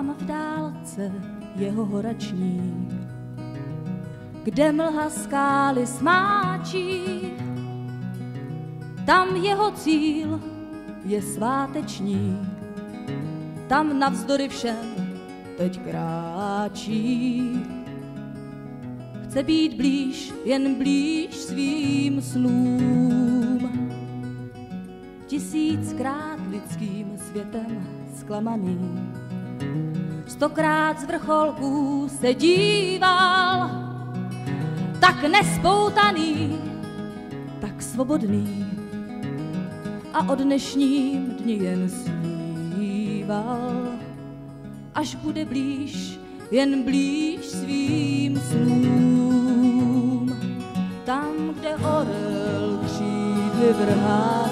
Tam v dálce jeho horační, kde mlha skály smáčí, tam jeho cíl je sváteční, tam navzdory všem teď kráčí. Chce být blíž, jen blíž svým snům. Tisíckrát lidským světem zklamaný, stokrát z vrcholků se díval, tak nespoutaný, tak svobodný a o dnešním dni jen sníval, až bude blíž, jen blíž svým snům. Tam, kde orel křídly vrhá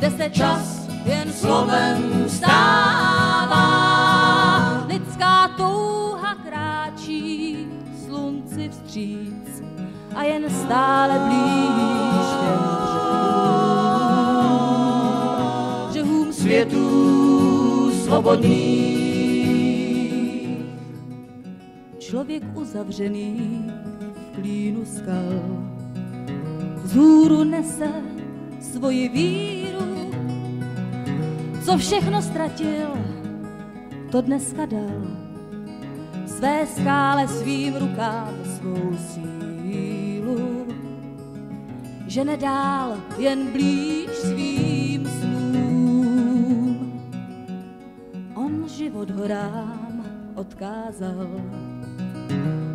kde se čas slovem stává. Lidská touha kráčí slunci vstříc a jen stále blíž těm břehům světů svobodný. Člověk uzavřený v klínu skal vzhůru nese svoji víru, co všechno ztratil, to dneska dal. Své skále svým rukám svou sílu, že nedál jen blíž svým snům. On život horám odkázal,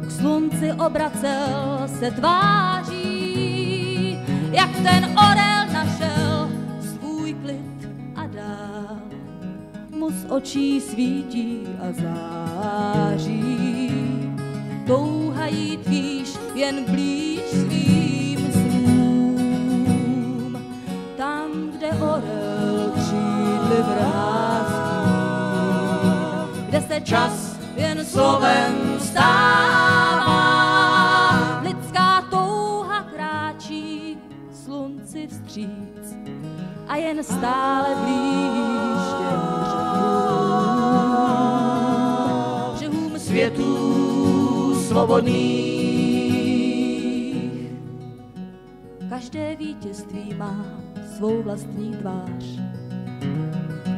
k slunci obracel se tváří, jak ten orel našel svůj klid. Mu z očí svítí a září, touha jít výš, jen blíž svým snům. Tam, kde orel křídly vrází, kde se čas jen slovem stává. Lidská touha kráčí slunci vstříc a jen stále blíž svobodných. Každé vítězství má svou vlastní tvář.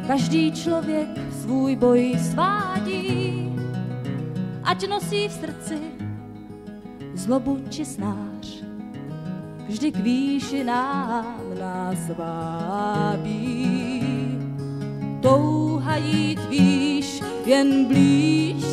Každý člověk svůj boj svádí, ať nosí v srdci zlobu či snář. Vždy k výšinám nás vábí. Touha jít výš, jen blíž